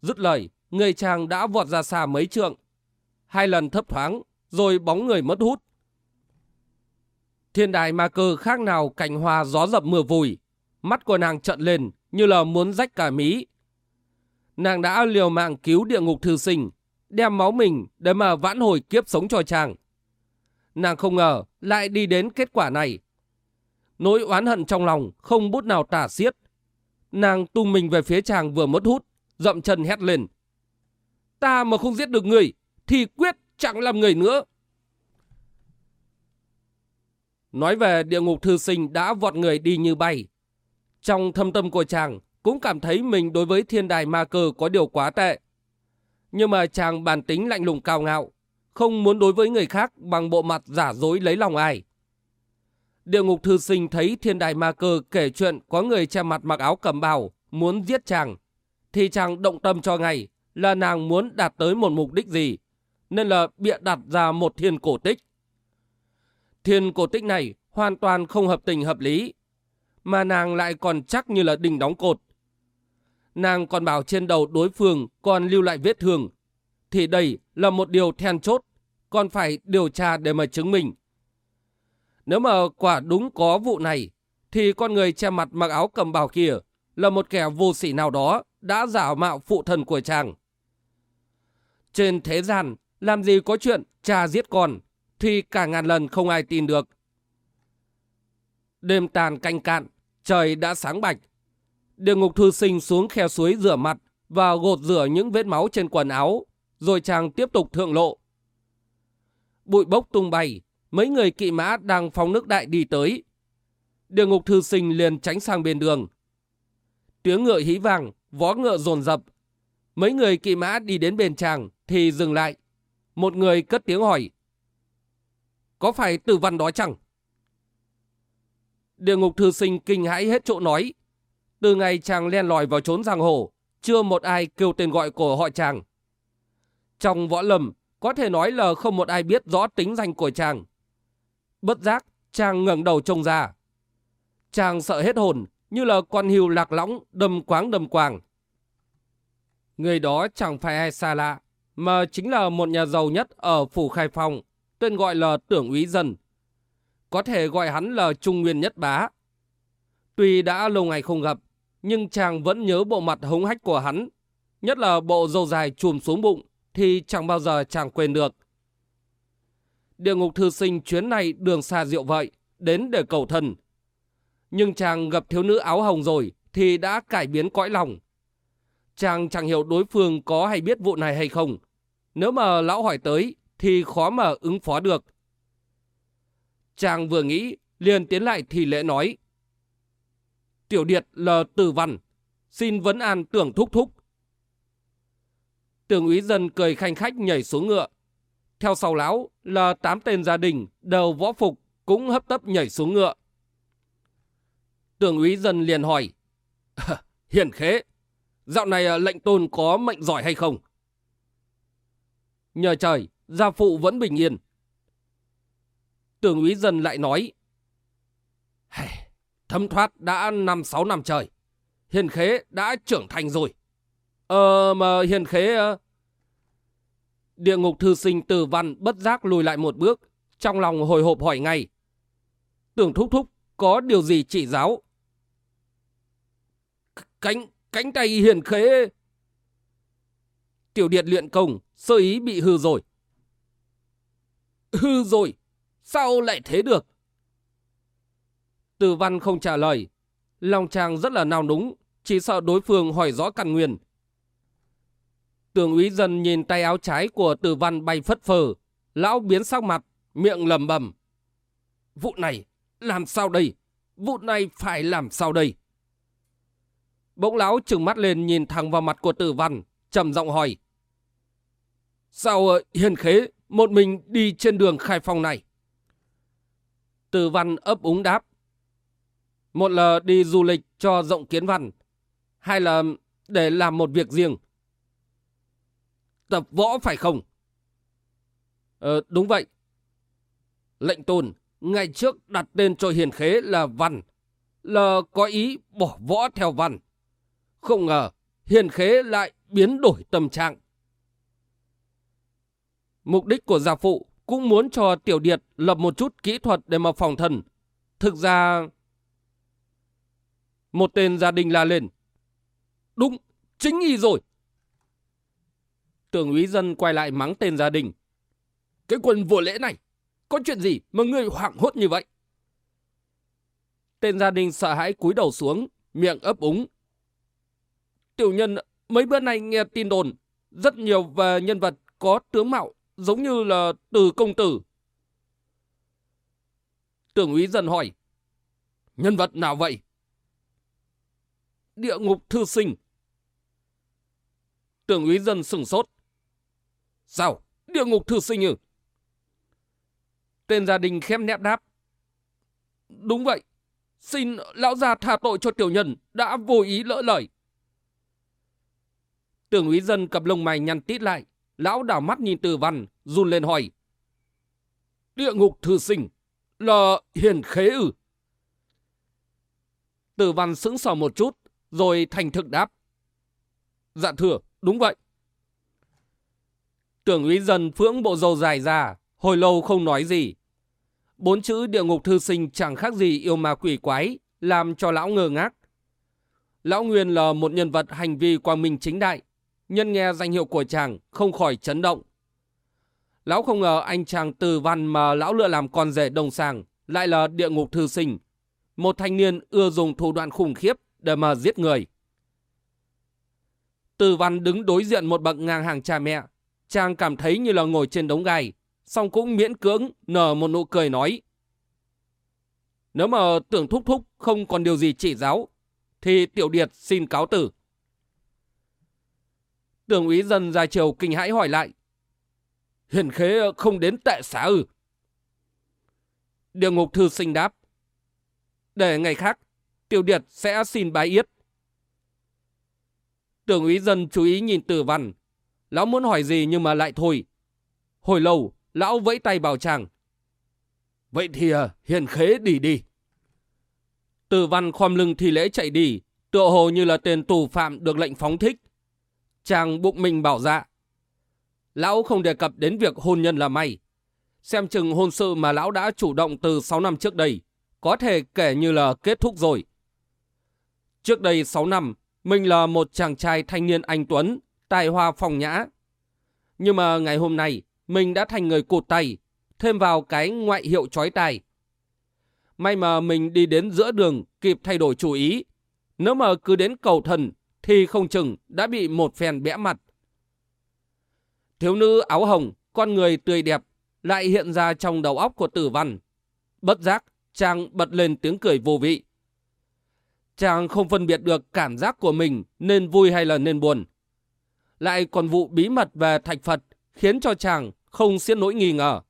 Dứt lời, người chàng đã vọt ra xa mấy trượng. Hai lần thấp thoáng, rồi bóng người mất hút. Thiên đài ma cơ khác nào cảnh hoa gió dập mưa vùi. Mắt của nàng trận lên như là muốn rách cả mí. Nàng đã liều mạng cứu địa ngục thư sinh, đem máu mình để mà vãn hồi kiếp sống cho chàng. Nàng không ngờ lại đi đến kết quả này. Nỗi oán hận trong lòng không bút nào tả xiết. Nàng tung mình về phía chàng vừa mất hút, dậm chân hét lên. Ta mà không giết được người, thì quyết chẳng làm người nữa. Nói về địa ngục thư sinh đã vọt người đi như bay. Trong thâm tâm của chàng cũng cảm thấy mình đối với thiên đài ma cơ có điều quá tệ. Nhưng mà chàng bản tính lạnh lùng cao ngạo, không muốn đối với người khác bằng bộ mặt giả dối lấy lòng ai. Địa ngục thư sinh thấy thiên đài ma cơ kể chuyện có người che mặt mặc áo cầm bào muốn giết chàng, thì chàng động tâm cho ngày là nàng muốn đạt tới một mục đích gì, nên là bịa đặt ra một thiên cổ tích. Thiên cổ tích này hoàn toàn không hợp tình hợp lý, mà nàng lại còn chắc như là đình đóng cột. Nàng còn bảo trên đầu đối phương còn lưu lại vết thương, thì đây là một điều then chốt, còn phải điều tra để mà chứng minh. Nếu mà quả đúng có vụ này, thì con người che mặt mặc áo cầm bào kia là một kẻ vô sĩ nào đó đã giả mạo phụ thần của chàng. Trên thế gian, làm gì có chuyện cha giết con, thì cả ngàn lần không ai tin được. Đêm tàn canh cạn, trời đã sáng bạch. Địa ngục thư sinh xuống khe suối rửa mặt và gột rửa những vết máu trên quần áo, rồi chàng tiếp tục thượng lộ. Bụi bốc tung bay, mấy người kỵ mã đang phóng nước đại đi tới. Địa ngục thư sinh liền tránh sang bên đường. Tiếng ngựa hí vàng, vó ngựa dồn dập. Mấy người kỵ mã đi đến bên chàng thì dừng lại. Một người cất tiếng hỏi. Có phải tử văn đó chẳng? Địa ngục thư sinh kinh hãi hết chỗ nói. Từ ngày chàng len lỏi vào trốn giang hồ, chưa một ai kêu tên gọi của họ chàng. Trong võ lâm, có thể nói là không một ai biết rõ tính danh của chàng. Bất giác, chàng ngẩng đầu trông ra. Chàng sợ hết hồn, như là con hươu lạc lõng, đâm quáng đâm quàng. Người đó chẳng phải ai xa lạ, mà chính là một nhà giàu nhất ở Phủ Khai Phong, tên gọi là Tưởng úy Dân. Có thể gọi hắn là Trung Nguyên Nhất Bá. Tuy đã lâu ngày không gặp, nhưng chàng vẫn nhớ bộ mặt hống hách của hắn, nhất là bộ râu dài chùm xuống bụng, thì chẳng bao giờ chàng quên được. Địa ngục thư sinh chuyến này đường xa rượu vậy, đến để cầu thân. Nhưng chàng gặp thiếu nữ áo hồng rồi, thì đã cải biến cõi lòng. Chàng chẳng hiểu đối phương có hay biết vụ này hay không. Nếu mà lão hỏi tới, thì khó mà ứng phó được. Chàng vừa nghĩ, liền tiến lại thì lễ nói. Tiểu Điệt l tử văn, xin vấn an tưởng thúc thúc. Tưởng úy dân cười khanh khách nhảy xuống ngựa. Theo sau lão là tám tên gia đình đều võ phục cũng hấp tấp nhảy xuống ngựa. Tưởng úy dân liền hỏi. *laughs* Hiền khế, dạo này ờ, lệnh tôn có mệnh giỏi hay không? Nhờ trời, gia phụ vẫn bình yên. Tưởng úy dân lại nói. Thấm thoát đã năm sáu năm trời. Hiền khế đã trưởng thành rồi. Ờ mà hiền khế... Ờ, địa ngục thư sinh từ văn bất giác lùi lại một bước. Trong lòng hồi hộp hỏi ngay. Tưởng thúc thúc có điều gì chỉ giáo? Cánh, cánh tay hiền khế... Tiểu điện luyện công, sơ ý bị hư rồi. Hư rồi? Sao lại thế được? Từ văn không trả lời. Lòng chàng rất là nào núng, chỉ sợ đối phương hỏi rõ căn nguyên. Tường úy dân nhìn tay áo trái của từ văn bay phất phơ. Lão biến sắc mặt, miệng lầm bầm. Vụ này, làm sao đây? Vụ này phải làm sao đây? Bỗng lão trừng mắt lên nhìn thẳng vào mặt của tử văn, trầm giọng hỏi. Sao ờ, hiền khế một mình đi trên đường khai phong này? Tử văn ấp úng đáp. Một là đi du lịch cho rộng kiến văn, hai là để làm một việc riêng. Tập võ phải không? Ờ, đúng vậy. Lệnh tôn, ngày trước đặt tên cho hiền khế là Văn, là có ý bỏ võ theo Văn. Không ngờ, hiền khế lại biến đổi tâm trạng. Mục đích của gia phụ cũng muốn cho tiểu điệt lập một chút kỹ thuật để mà phòng thân. Thực ra... Một tên gia đình la lên. Đúng, chính y rồi. Tưởng úy dân quay lại mắng tên gia đình. Cái quân vô lễ này, có chuyện gì mà ngươi hoảng hốt như vậy? Tên gia đình sợ hãi cúi đầu xuống, miệng ấp úng. Tiểu nhân mấy bữa nay nghe tin đồn, rất nhiều về nhân vật có tướng mạo giống như là từ công tử. Tưởng úy dân hỏi, nhân vật nào vậy? Địa ngục thư sinh. Tưởng úy dân sừng sốt. Sao? Địa ngục thư sinh ư? Tên gia đình khép nép đáp. Đúng vậy. Xin lão gia tha tội cho tiểu nhân đã vô ý lỡ lời. Tưởng úy dân cặp lông mày nhăn tít lại. Lão đảo mắt nhìn từ văn, run lên hỏi. Địa ngục thư sinh là hiền khế ư? Tử văn sững sờ một chút, rồi thành thực đáp. Dạ thưa, đúng vậy. Tưởng úy dần phưỡng bộ dầu dài ra, hồi lâu không nói gì. Bốn chữ địa ngục thư sinh chẳng khác gì yêu ma quỷ quái, làm cho lão ngơ ngác. Lão Nguyên là một nhân vật hành vi quang minh chính đại, nhân nghe danh hiệu của chàng không khỏi chấn động. Lão không ngờ anh chàng từ văn mà lão lựa làm con rể đồng sàng lại là địa ngục thư sinh, một thanh niên ưa dùng thủ đoạn khủng khiếp để mà giết người. Từ văn đứng đối diện một bậc ngang hàng cha mẹ, Chàng cảm thấy như là ngồi trên đống gai, song cũng miễn cưỡng nở một nụ cười nói. Nếu mà tưởng thúc thúc không còn điều gì chỉ giáo, thì tiểu điệt xin cáo tử. Tưởng úy dân ra chiều kinh hãi hỏi lại. Hiền khế không đến tệ xá ư? Địa ngục thư sinh đáp. Để ngày khác, Tiểu Điệt sẽ xin bái yết. Tưởng úy dân chú ý nhìn tử văn. Lão muốn hỏi gì nhưng mà lại thôi. Hồi lâu, lão vẫy tay bảo chàng. Vậy thì à, hiền khế đi đi. Tử văn khom lưng thì lễ chạy đi, tựa hồ như là tên tù phạm được lệnh phóng thích. Chàng bụng mình bảo dạ. Lão không đề cập đến việc hôn nhân là may. Xem chừng hôn sự mà lão đã chủ động từ 6 năm trước đây, có thể kể như là kết thúc rồi. Trước đây 6 năm, mình là một chàng trai thanh niên anh Tuấn, tài hoa phong nhã. Nhưng mà ngày hôm nay, mình đã thành người cụt tay, thêm vào cái ngoại hiệu trói tài. May mà mình đi đến giữa đường kịp thay đổi chủ ý. Nếu mà cứ đến cầu thần thì không chừng đã bị một phen bẽ mặt. Thiếu nữ áo hồng, con người tươi đẹp, lại hiện ra trong đầu óc của tử văn. Bất giác, chàng bật lên tiếng cười vô vị. Chàng không phân biệt được cảm giác của mình nên vui hay là nên buồn. Lại còn vụ bí mật về thạch Phật khiến cho chàng không xiết nỗi nghi ngờ.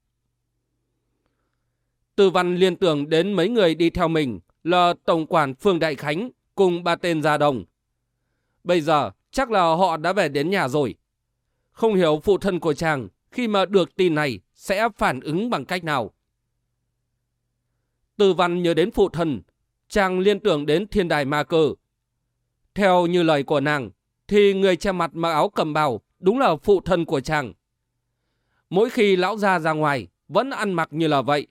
Tư văn liên tưởng đến mấy người đi theo mình là Tổng quản Phương Đại Khánh cùng ba tên gia đồng. Bây giờ chắc là họ đã về đến nhà rồi. Không hiểu phụ thân của chàng khi mà được tin này sẽ phản ứng bằng cách nào. Tư văn nhớ đến phụ thân, chàng liên tưởng đến thiên đài ma cơ. Theo như lời của nàng, thì người che mặt mặc áo cầm bào đúng là phụ thân của chàng. Mỗi khi lão ra ra ngoài, vẫn ăn mặc như là vậy.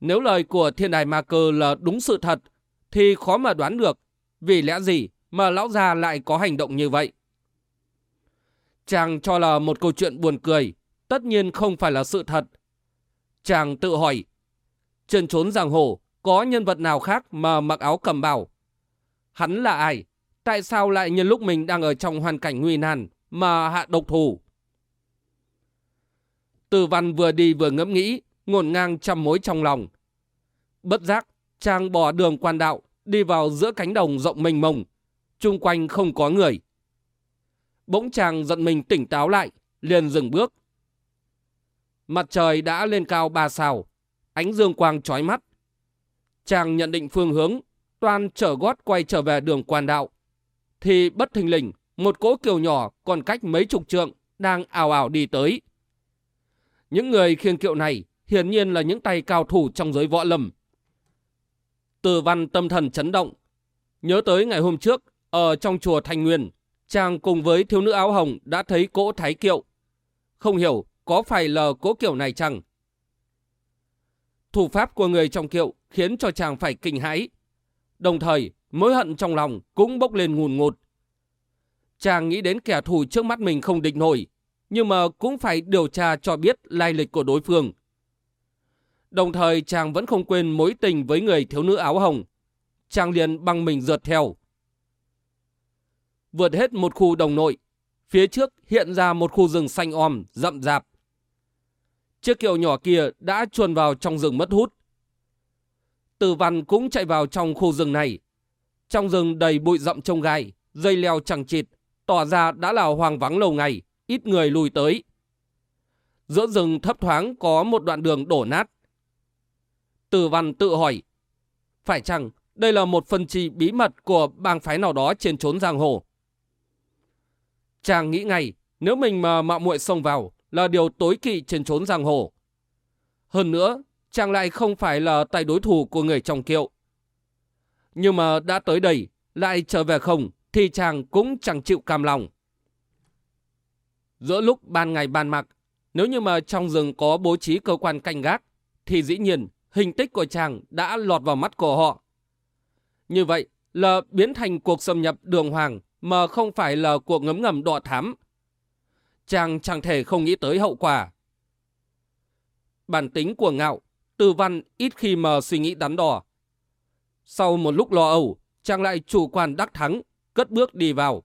Nếu lời của thiên đài ma cơ là đúng sự thật, thì khó mà đoán được vì lẽ gì mà lão già lại có hành động như vậy. Chàng cho là một câu chuyện buồn cười, tất nhiên không phải là sự thật. Chàng tự hỏi, trên trốn giang hồ có nhân vật nào khác mà mặc áo cầm bào? Hắn là ai? Tại sao lại nhân lúc mình đang ở trong hoàn cảnh nguy nan mà hạ độc thủ? Từ văn vừa đi vừa ngẫm nghĩ, ngổn ngang trăm mối trong lòng. Bất giác, chàng bỏ đường quan đạo, đi vào giữa cánh đồng rộng mênh mông. Trung quanh không có người. Bỗng chàng giận mình tỉnh táo lại, liền dừng bước. Mặt trời đã lên cao ba sao, ánh dương quang chói mắt. Chàng nhận định phương hướng, toàn trở gót quay trở về đường quan đạo. Thì bất thình lình, một cỗ kiều nhỏ còn cách mấy chục trượng đang ảo ảo đi tới. Những người khiêng kiệu này hiển nhiên là những tay cao thủ trong giới võ lâm. Từ văn tâm thần chấn động. Nhớ tới ngày hôm trước, ở trong chùa Thanh Nguyên, chàng cùng với thiếu nữ áo hồng đã thấy cỗ thái kiệu. Không hiểu có phải là cỗ kiểu này chăng? Thủ pháp của người trong kiệu khiến cho chàng phải kinh hãi. Đồng thời, mối hận trong lòng cũng bốc lên ngùn ngụt. Chàng nghĩ đến kẻ thù trước mắt mình không địch nổi, nhưng mà cũng phải điều tra cho biết lai lịch của đối phương. Đồng thời chàng vẫn không quên mối tình với người thiếu nữ áo hồng. Chàng liền băng mình rượt theo. Vượt hết một khu đồng nội, phía trước hiện ra một khu rừng xanh om, rậm rạp. Chiếc kiệu nhỏ kia đã chuồn vào trong rừng mất hút. Từ văn cũng chạy vào trong khu rừng này. Trong rừng đầy bụi rậm trông gai, dây leo chẳng chịt, tỏ ra đã là hoang vắng lâu ngày, ít người lùi tới. Giữa rừng thấp thoáng có một đoạn đường đổ nát. Từ văn tự hỏi, phải chăng đây là một phần trì bí mật của bang phái nào đó trên trốn giang hồ? Chàng nghĩ ngay, nếu mình mà mạo muội xông vào là điều tối kỵ trên trốn giang hồ. Hơn nữa, chàng lại không phải là tay đối thủ của người trong kiệu. Nhưng mà đã tới đây, lại trở về không, thì chàng cũng chẳng chịu cam lòng. Giữa lúc ban ngày ban mặc, nếu như mà trong rừng có bố trí cơ quan canh gác, thì dĩ nhiên hình tích của chàng đã lọt vào mắt của họ. Như vậy là biến thành cuộc xâm nhập đường hoàng mà không phải là cuộc ngấm ngầm đọ thám. Chàng chẳng thể không nghĩ tới hậu quả. Bản tính của ngạo, tư văn ít khi mờ suy nghĩ đắn đo. Sau một lúc lo âu, chàng lại chủ quan đắc thắng, cất bước đi vào.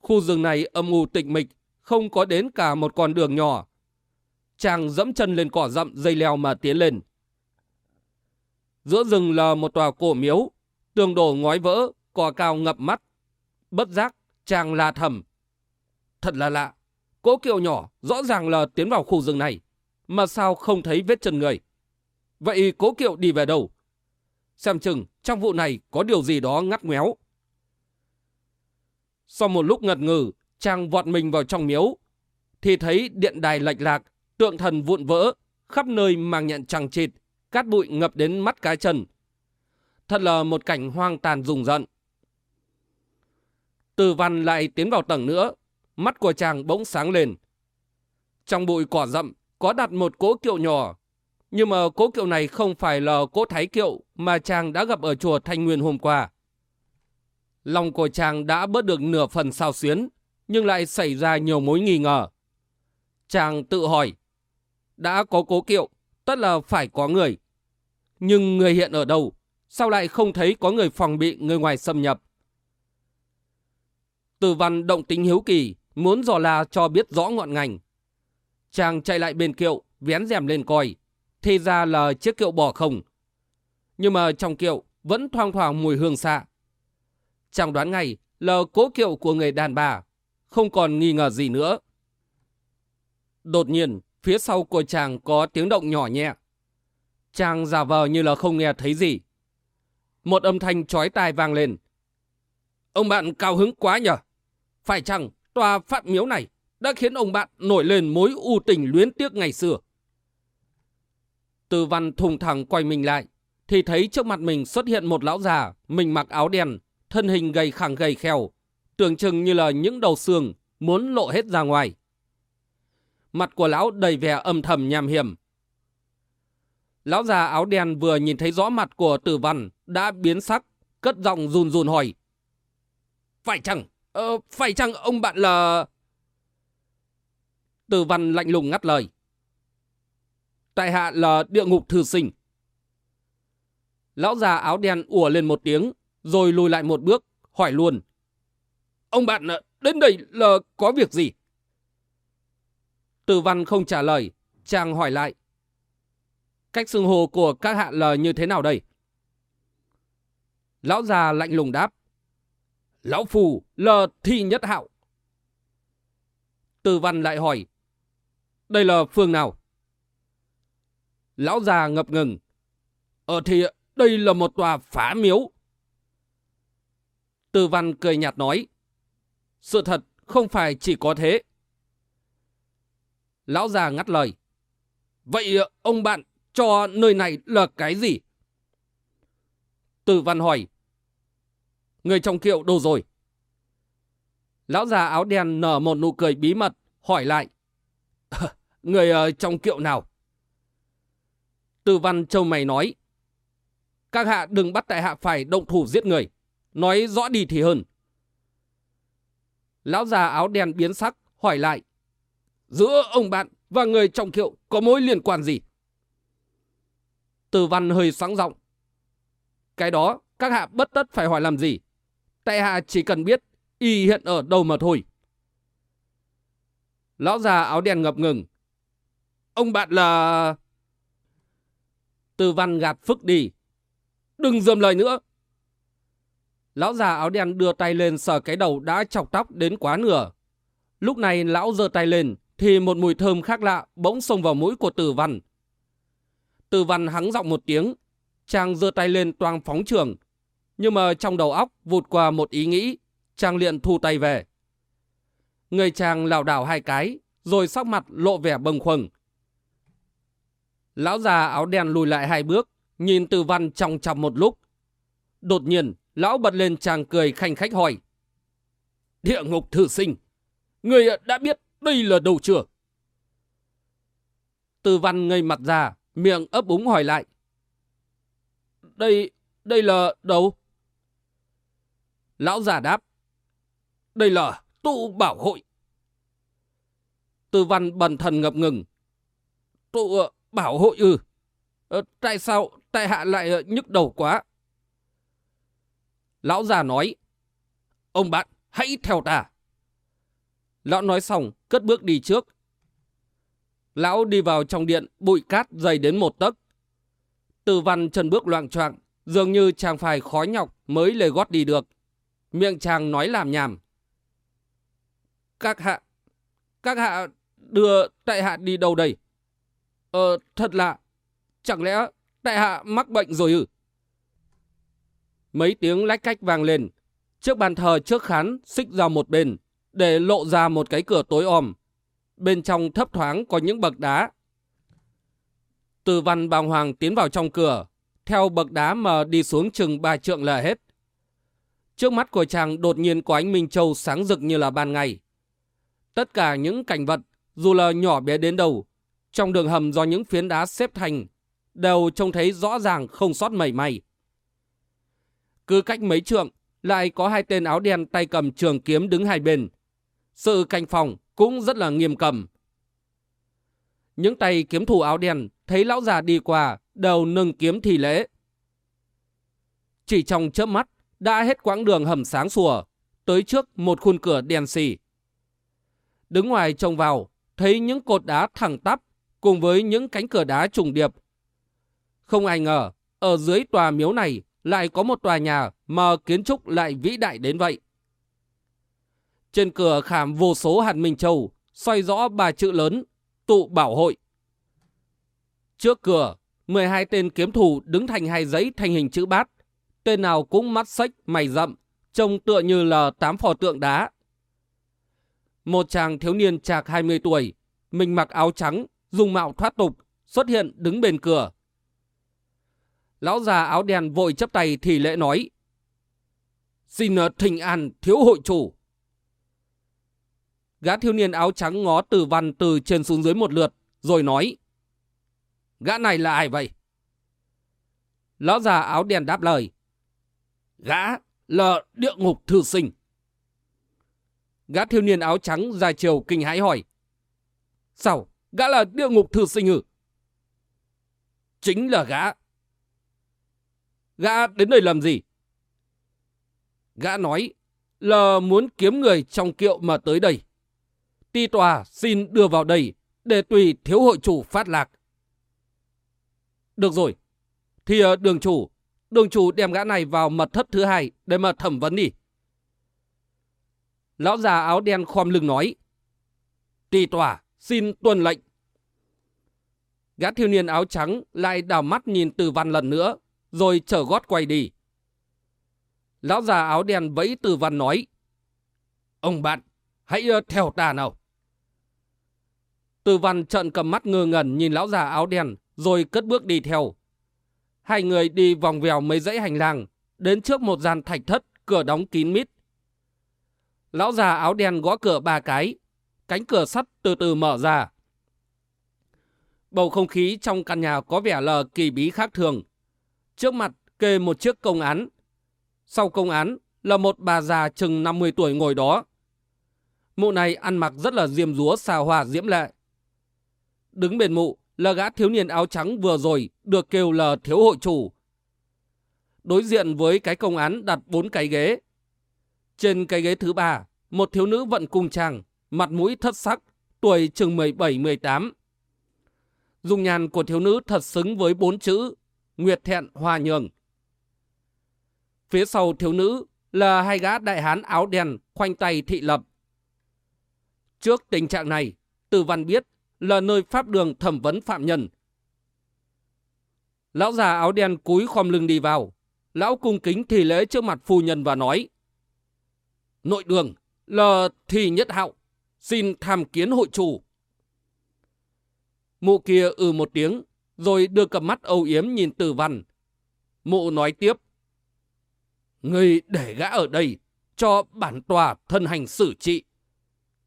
Khu rừng này âm u tịch mịch, không có đến cả một con đường nhỏ. Chàng dẫm chân lên cỏ rậm dây leo mà tiến lên. Giữa rừng là một tòa cổ miếu, tường đổ ngói vỡ, cỏ cao ngập mắt. Bất giác, chàng la thầm. Thật là lạ, cỗ kiệu nhỏ rõ ràng là tiến vào khu rừng này, mà sao không thấy vết chân người. Vậy cố kiệu đi về đâu? xem chừng trong vụ này có điều gì đó ngắt ngoéo. Sau một lúc ngật ngừ, chàng vọt mình vào trong miếu, thì thấy điện đài lệch lạc, tượng thần vụn vỡ, khắp nơi mang nhện trăng chịt, cát bụi ngập đến mắt cá chân. Thật là một cảnh hoang tàn rùng rợn. Từ văn lại tiến vào tầng nữa, mắt của chàng bỗng sáng lên. Trong bụi cỏ rậm có đặt một cỗ kiệu nhỏ, nhưng mà cỗ kiệu này không phải là cỗ thái kiệu mà chàng đã gặp ở chùa Thanh Nguyên hôm qua. Lòng của chàng đã bớt được nửa phần sao xuyến, nhưng lại xảy ra nhiều mối nghi ngờ. Chàng tự hỏi, đã có cố kiệu, tất là phải có người. Nhưng người hiện ở đâu? Sao lại không thấy có người phòng bị người ngoài xâm nhập? Từ văn động tính hiếu kỳ, muốn dò la cho biết rõ ngọn ngành. Chàng chạy lại bên kiệu, vén rèm lên coi. Thì ra là chiếc kiệu bỏ không. Nhưng mà trong kiệu vẫn thoang thoảng mùi hương xạ. Chàng đoán ngay là cố kiệu của người đàn bà, không còn nghi ngờ gì nữa. Đột nhiên, phía sau của chàng có tiếng động nhỏ nhẹ. Chàng giả vờ như là không nghe thấy gì. Một âm thanh chói tai vang lên. Ông bạn cao hứng quá nhở? Phải chăng tòa Phạm miếu này đã khiến ông bạn nổi lên mối u tình luyến tiếc ngày xưa? Từ văn thùng thẳng quay mình lại, thì thấy trước mặt mình xuất hiện một lão già, mình mặc áo đen, thân hình gầy khẳng gầy khèo, tưởng chừng như là những đầu xương muốn lộ hết ra ngoài. Mặt của lão đầy vẻ âm thầm nham hiểm. Lão già áo đen vừa nhìn thấy rõ mặt của tử văn đã biến sắc, cất giọng run run hỏi. Phải chăng, ờ, phải chăng ông bạn là... từ văn lạnh lùng ngắt lời. Tại hạ là địa ngục thư sinh. Lão già áo đen ủa lên một tiếng, rồi lùi lại một bước, hỏi luôn. Ông bạn ờ, đến đây là có việc gì? Từ văn không trả lời, chàng hỏi lại. Cách xưng hồ của các hạ là như thế nào đây? Lão già lạnh lùng đáp. Lão phù là thi nhất hạo. Từ văn lại hỏi. Đây là phương nào? Lão già ngập ngừng. Ờ thì đây là một tòa phá miếu. Từ văn cười nhạt nói. Sự thật không phải chỉ có thế. Lão già ngắt lời. Vậy ông bạn cho nơi này là cái gì? Từ văn hỏi. Người trong kiệu đâu rồi? Lão già áo đen nở một nụ cười bí mật, hỏi lại. *laughs* Người ờ, trong kiệu nào? Từ văn châu mày nói. Các hạ đừng bắt tại hạ phải động thủ giết người. Nói rõ đi thì hơn. Lão già áo đen biến sắc, hỏi lại. Giữa ông bạn và người trong kiệu có mối liên quan gì? Từ văn hơi sáng giọng. Cái đó các hạ bất tất phải hỏi làm gì. Tại hạ chỉ cần biết y hiện ở đâu mà thôi. Lão già áo đen ngập ngừng. Ông bạn là... Từ văn gạt phức đi. Đừng dườm lời nữa. Lão già áo đen đưa tay lên sờ cái đầu đã chọc tóc đến quá nửa. Lúc này lão giơ tay lên thì một mùi thơm khác lạ bỗng xông vào mũi của tử văn. Tử văn hắng giọng một tiếng, chàng giơ tay lên toang phóng trường. Nhưng mà trong đầu óc vụt qua một ý nghĩ, chàng liền thu tay về. Người chàng lảo đảo hai cái, rồi sắc mặt lộ vẻ bâng khuâng. Lão già áo đen lùi lại hai bước, nhìn Từ văn trong chọc một lúc. Đột nhiên, lão bật lên chàng cười khanh khách hỏi. Địa ngục thử sinh, người đã biết đây là đầu chưa? Từ văn ngây mặt ra, miệng ấp úng hỏi lại. Đây, đây là đâu? Lão già đáp. Đây là tụ bảo hội. Từ văn bần thần ngập ngừng. Tụ ờ, bảo hội ư? Ừ. tại sao tại hạ lại ờ, nhức đầu quá? Lão già nói. Ông bạn, hãy theo ta. Lão nói xong, cất bước đi trước. Lão đi vào trong điện, bụi cát dày đến một tấc. Từ văn chân bước loạn choạng, dường như chàng phải khói nhọc mới lề gót đi được. Miệng chàng nói làm nhảm. Các hạ, các hạ đưa tại hạ đi đâu đây? Ờ, thật lạ, chẳng lẽ tại hạ mắc bệnh rồi ư? Mấy tiếng lách cách vang lên. Chiếc bàn thờ trước khán xích ra một bên, để lộ ra một cái cửa tối om. Bên trong thấp thoáng có những bậc đá. Từ văn bàng hoàng tiến vào trong cửa, theo bậc đá mà đi xuống chừng ba trượng là hết. Trước mắt của chàng đột nhiên có ánh Minh Châu sáng rực như là ban ngày. Tất cả những cảnh vật, dù là nhỏ bé đến đâu, trong đường hầm do những phiến đá xếp thành, đều trông thấy rõ ràng không sót mảy may. Cứ cách mấy trượng, lại có hai tên áo đen tay cầm trường kiếm đứng hai bên. Sự canh phòng cũng rất là nghiêm cầm. Những tay kiếm thủ áo đen thấy lão già đi qua, đều nâng kiếm thì lễ. Chỉ trong chớp mắt, đã hết quãng đường hầm sáng sủa, tới trước một khuôn cửa đèn xì. Đứng ngoài trông vào, thấy những cột đá thẳng tắp cùng với những cánh cửa đá trùng điệp. Không ai ngờ, ở dưới tòa miếu này lại có một tòa nhà mà kiến trúc lại vĩ đại đến vậy. Trên cửa khảm vô số hạt minh châu, xoay rõ ba chữ lớn, tụ bảo hội. Trước cửa, 12 tên kiếm thủ đứng thành hai giấy thành hình chữ bát. Tên nào cũng mắt xếch, mày rậm, trông tựa như là tám phò tượng đá. Một chàng thiếu niên chạc 20 tuổi, mình mặc áo trắng, dùng mạo thoát tục, xuất hiện đứng bên cửa. Lão già áo đen vội chấp tay thì lễ nói. Xin ờ, thỉnh an thiếu hội chủ. Gã thiếu niên áo trắng ngó từ văn từ trên xuống dưới một lượt, rồi nói. Gã này là ai vậy? Lão già áo đen đáp lời. Gã là địa ngục thư sinh. Gã thiếu niên áo trắng dài chiều kinh hãi hỏi. Sao? Gã là địa ngục thư sinh ư? Chính là gã. Gã đến đây làm gì? Gã nói là muốn kiếm người trong kiệu mà tới đây. Ti tòa xin đưa vào đây để tùy thiếu hội chủ phát lạc. Được rồi. Thì ờ, đường chủ, đường chủ đem gã này vào mật thất thứ hai để mà thẩm vấn đi. Lão già áo đen khom lưng nói. Tỳ tòa, xin tuân lệnh. Gã thiếu niên áo trắng lại đào mắt nhìn từ văn lần nữa, rồi trở gót quay đi. Lão già áo đen vẫy từ văn nói. Ông bạn, hãy ờ, theo ta nào. Từ văn trận cầm mắt ngơ ngẩn nhìn lão già áo đen, rồi cất bước đi theo. Hai người đi vòng vèo mấy dãy hành lang, đến trước một gian thạch thất, cửa đóng kín mít. Lão già áo đen gõ cửa ba cái, cánh cửa sắt từ từ mở ra. Bầu không khí trong căn nhà có vẻ lờ kỳ bí khác thường. Trước mặt kê một chiếc công án. Sau công án là một bà già chừng 50 tuổi ngồi đó. Mụ này ăn mặc rất là diêm dúa xà hòa diễm lệ. Đứng bên mụ là gã thiếu niên áo trắng vừa rồi được kêu là thiếu hội chủ. Đối diện với cái công án đặt bốn cái ghế. Trên cái ghế thứ ba, một thiếu nữ vận cung trang, mặt mũi thất sắc, tuổi chừng 17-18. Dung nhàn của thiếu nữ thật xứng với bốn chữ Nguyệt Thẹn Hòa Nhường. Phía sau thiếu nữ là hai gã đại hán áo đen khoanh tay thị lập. Trước tình trạng này, Từ Văn biết là nơi pháp đường thẩm vấn phạm nhân. Lão già áo đen cúi khom lưng đi vào. Lão cung kính thì lễ trước mặt phu nhân và nói. Nội đường là thì nhất hạo, xin tham kiến hội chủ. Mụ kia ừ một tiếng, rồi đưa cặp mắt âu yếm nhìn từ văn. Mụ nói tiếp. Người để gã ở đây, cho bản tòa thân hành xử trị.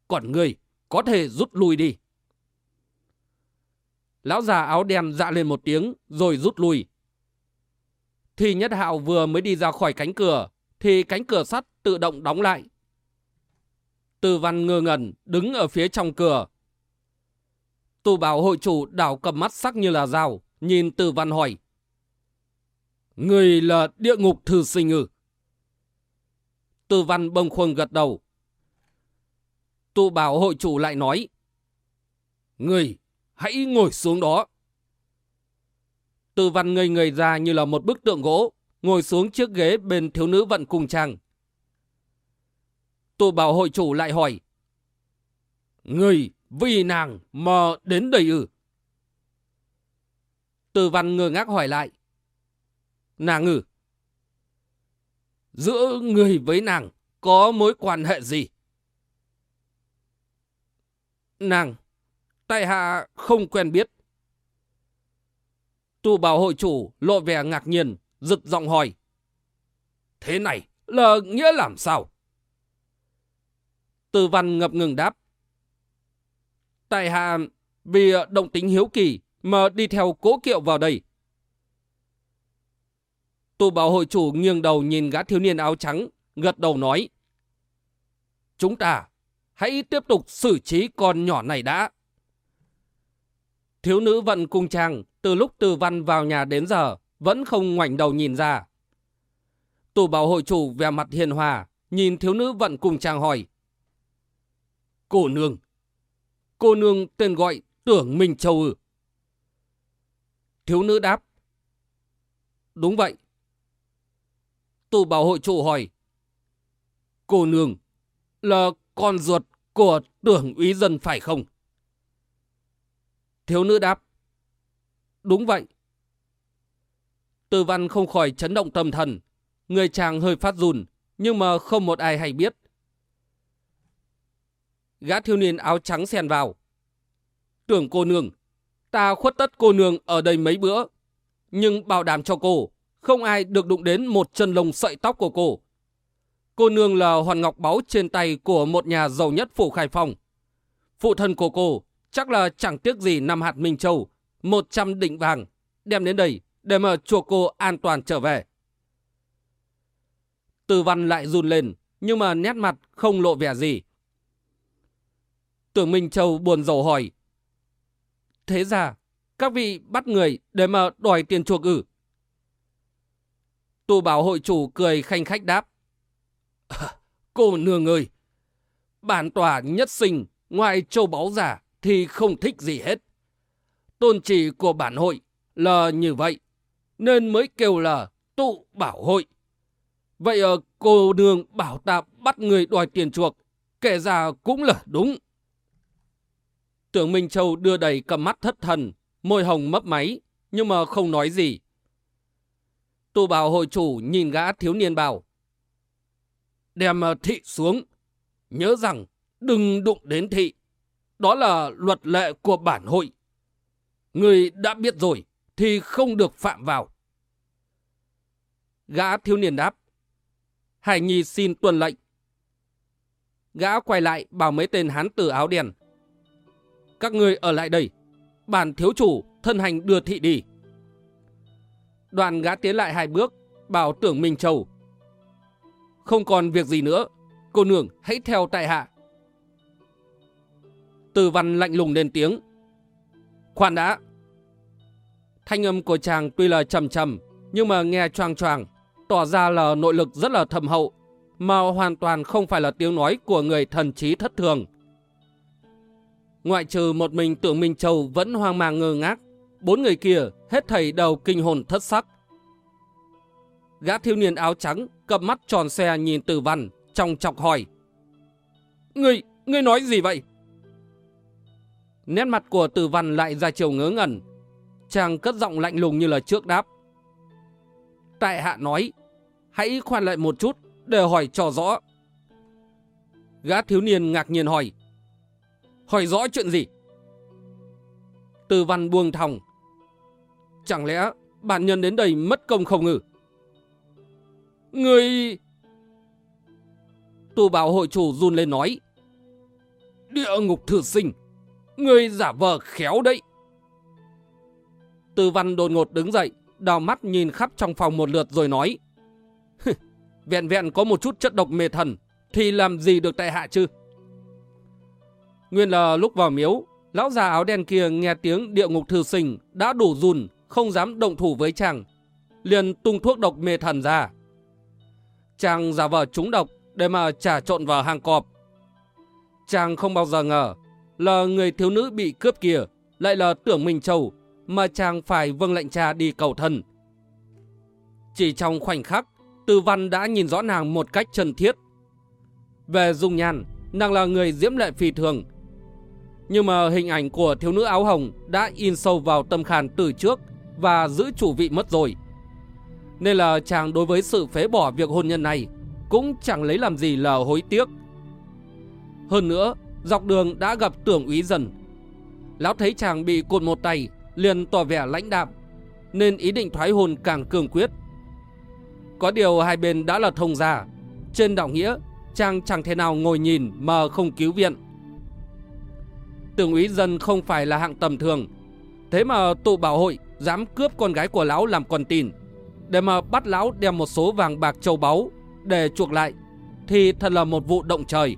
Còn người có thể rút lui đi. Lão già áo đen dạ lên một tiếng rồi rút lui. Thì Nhất Hạo vừa mới đi ra khỏi cánh cửa thì cánh cửa sắt tự động đóng lại. Từ văn ngơ ngẩn đứng ở phía trong cửa. Tù bảo hội chủ đảo cầm mắt sắc như là dao, nhìn từ văn hỏi. Người là địa ngục thư sinh ư? Từ văn bông khuâng gật đầu. Tù bảo hội chủ lại nói. Người hãy ngồi xuống đó. Từ văn ngây người ra như là một bức tượng gỗ, ngồi xuống chiếc ghế bên thiếu nữ vận cùng trang. Tôi bảo hội chủ lại hỏi. Người vì nàng mà đến đây ư? Từ văn ngơ ngác hỏi lại. Nàng ư? giữa người với nàng có mối quan hệ gì? Nàng, tại hạ không quen biết. Tu bảo hội chủ lộ vẻ ngạc nhiên, giật giọng hỏi. Thế này là nghĩa làm sao? Từ văn ngập ngừng đáp. Tại hạ vì động tính hiếu kỳ mà đi theo cố kiệu vào đây. Tu bảo hội chủ nghiêng đầu nhìn gã thiếu niên áo trắng, gật đầu nói. Chúng ta hãy tiếp tục xử trí con nhỏ này đã. Thiếu nữ vận cung trang từ lúc từ văn vào nhà đến giờ vẫn không ngoảnh đầu nhìn ra. Tù bảo hội chủ vẻ mặt hiền hòa, nhìn thiếu nữ vận cung trang hỏi. Cô nương. Cô nương tên gọi tưởng Minh Châu ư. Thiếu nữ đáp. Đúng vậy. Tù bảo hội chủ hỏi. Cô nương là con ruột của tưởng úy dân phải không? Thiếu nữ đáp. Đúng vậy. Từ văn không khỏi chấn động tâm thần. Người chàng hơi phát run, nhưng mà không một ai hay biết. Gã thiếu niên áo trắng xen vào. Tưởng cô nương, ta khuất tất cô nương ở đây mấy bữa. Nhưng bảo đảm cho cô, không ai được đụng đến một chân lông sợi tóc của cô. Cô nương là hoàn ngọc báu trên tay của một nhà giàu nhất phủ Khai Phong. Phụ thân của cô chắc là chẳng tiếc gì năm hạt Minh Châu, 100 định vàng, đem đến đây để mà chùa cô an toàn trở về. Từ văn lại run lên, nhưng mà nét mặt không lộ vẻ gì. Tưởng Minh Châu buồn rầu hỏi. Thế ra, các vị bắt người để mà đòi tiền chuộc ử. Tu bảo hội chủ cười khanh khách đáp. cô nương ơi, bản tòa nhất sinh ngoài châu báu giả thì không thích gì hết. Tôn chỉ của bản hội là như vậy, nên mới kêu là tụ bảo hội. Vậy ờ, cô nương bảo ta bắt người đòi tiền chuộc, kể ra cũng là đúng. Tưởng Minh Châu đưa đầy cầm mắt thất thần, môi hồng mấp máy, nhưng mà không nói gì. tụ bảo hội chủ nhìn gã thiếu niên bảo. Đem ờ, thị xuống, nhớ rằng đừng đụng đến thị. Đó là luật lệ của bản hội. Người đã biết rồi thì không được phạm vào. Gã thiếu niên đáp. Hải Nhi xin tuân lệnh. Gã quay lại bảo mấy tên hán tử áo đen. Các người ở lại đây. Bản thiếu chủ thân hành đưa thị đi. Đoàn gã tiến lại hai bước, bảo tưởng Minh Châu. Không còn việc gì nữa, cô nương hãy theo tại hạ. Từ văn lạnh lùng lên tiếng. Khoan đã. Thanh âm của chàng tuy là trầm trầm, nhưng mà nghe choang choang, tỏ ra là nội lực rất là thầm hậu, mà hoàn toàn không phải là tiếng nói của người thần trí thất thường. Ngoại trừ một mình tưởng Minh Châu vẫn hoang mang ngơ ngác, bốn người kia hết thầy đầu kinh hồn thất sắc. Gã thiếu niên áo trắng cặp mắt tròn xe nhìn Tử Văn, trong chọc hỏi. Ngươi, ngươi nói gì vậy? Nét mặt của Tử Văn lại ra chiều ngớ ngẩn. Chàng cất giọng lạnh lùng như là trước đáp. Tại hạ nói, hãy khoan lại một chút để hỏi cho rõ. Gã thiếu niên ngạc nhiên hỏi. Hỏi rõ chuyện gì? Từ văn buông thòng. Chẳng lẽ bản nhân đến đây mất công không ngừ? Người... tù bảo hội chủ run lên nói. Địa ngục thử sinh. Người giả vờ khéo đấy. Tư văn đột ngột đứng dậy, đào mắt nhìn khắp trong phòng một lượt rồi nói. vẹn vẹn có một chút chất độc mê thần, thì làm gì được tại hạ chứ? Nguyên là lúc vào miếu, lão già áo đen kia nghe tiếng địa ngục thư sinh đã đủ run, không dám động thủ với chàng. Liền tung thuốc độc mê thần ra. Chàng giả vờ trúng độc để mà trà trộn vào hàng cọp. Chàng không bao giờ ngờ là người thiếu nữ bị cướp kia lại là tưởng Minh Châu mà chàng phải vâng lệnh cha đi cầu thân. Chỉ trong khoảnh khắc, Tư Văn đã nhìn rõ nàng một cách chân thiết. Về dung nhan, nàng là người diễm lệ phi thường. Nhưng mà hình ảnh của thiếu nữ áo hồng đã in sâu vào tâm khảm từ trước và giữ chủ vị mất rồi. Nên là chàng đối với sự phế bỏ việc hôn nhân này cũng chẳng lấy làm gì là hối tiếc. Hơn nữa, dọc đường đã gặp tưởng úy dần. Lão thấy chàng bị cột một tay, liền tỏ vẻ lãnh đạm, nên ý định thoái hồn càng cường quyết. Có điều hai bên đã là thông gia, trên đạo nghĩa, chàng chẳng thể nào ngồi nhìn mà không cứu viện. Tưởng úy dân không phải là hạng tầm thường, thế mà tụ bảo hội dám cướp con gái của lão làm con tin, để mà bắt lão đem một số vàng bạc châu báu để chuộc lại, thì thật là một vụ động trời.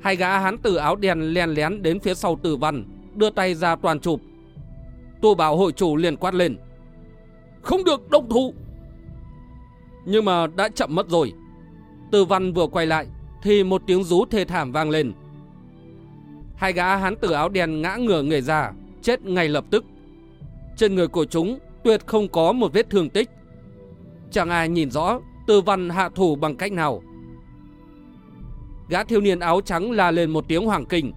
Hai gã hán tử áo đen len lén đến phía sau tử văn, đưa tay ra toàn chụp. Tu bảo hội chủ liền quát lên. Không được động thủ! Nhưng mà đã chậm mất rồi. Tử văn vừa quay lại, thì một tiếng rú thê thảm vang lên. Hai gã hán tử áo đen ngã ngửa người ra, chết ngay lập tức. Trên người của chúng tuyệt không có một vết thương tích. Chẳng ai nhìn rõ tư văn hạ thủ bằng cách nào. Gã thiếu niên áo trắng la lên một tiếng hoàng kinh.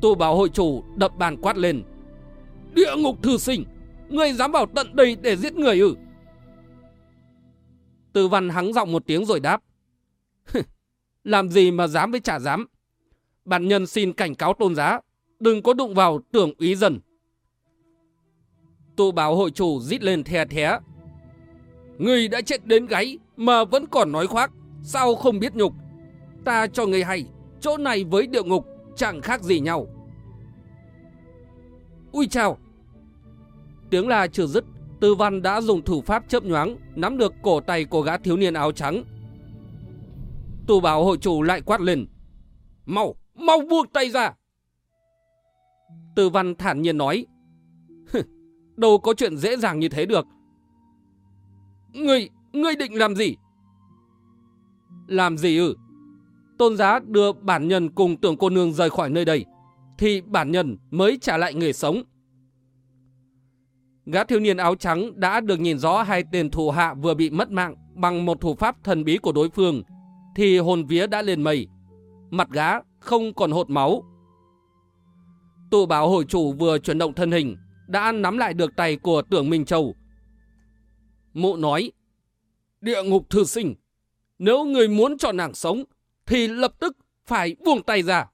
Tụ bảo hội chủ đập bàn quát lên. Địa ngục thư sinh, ngươi dám vào tận đây để giết người ư? Tư văn hắng giọng một tiếng rồi đáp. Làm gì mà dám với chả dám. Bản nhân xin cảnh cáo tôn giá, đừng có đụng vào tưởng úy dần. Tụ bảo hội chủ rít lên the thé. Người đã chết đến gáy mà vẫn còn nói khoác, sao không biết nhục. Ta cho người hay, chỗ này với địa ngục chẳng khác gì nhau. Ui chào! Tiếng là chưa dứt, Tư Văn đã dùng thủ pháp chớp nhoáng nắm được cổ tay của gã thiếu niên áo trắng. Tù bảo hội chủ lại quát lên. Mau, mau buông tay ra! Tư Văn thản nhiên nói. Đâu có chuyện dễ dàng như thế được. Ngươi, ngươi định làm gì? Làm gì ư? Tôn giá đưa bản nhân cùng tưởng cô nương rời khỏi nơi đây, thì bản nhân mới trả lại người sống. Gã thiếu niên áo trắng đã được nhìn rõ hai tên thủ hạ vừa bị mất mạng bằng một thủ pháp thần bí của đối phương, thì hồn vía đã lên mây. Mặt gã không còn hột máu. Tụ bảo hội chủ vừa chuyển động thân hình, đã nắm lại được tay của tưởng Minh Châu. Mụ nói, địa ngục thư sinh, nếu người muốn cho nàng sống, thì lập tức phải buông tay ra.